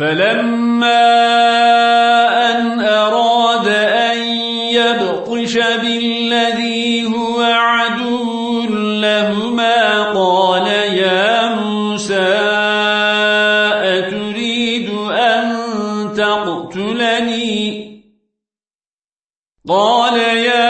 فلما أن أراد أن يبطش بالذي هو عدو لهما قال يا موسى أتريد أن تقتلني؟ قال يا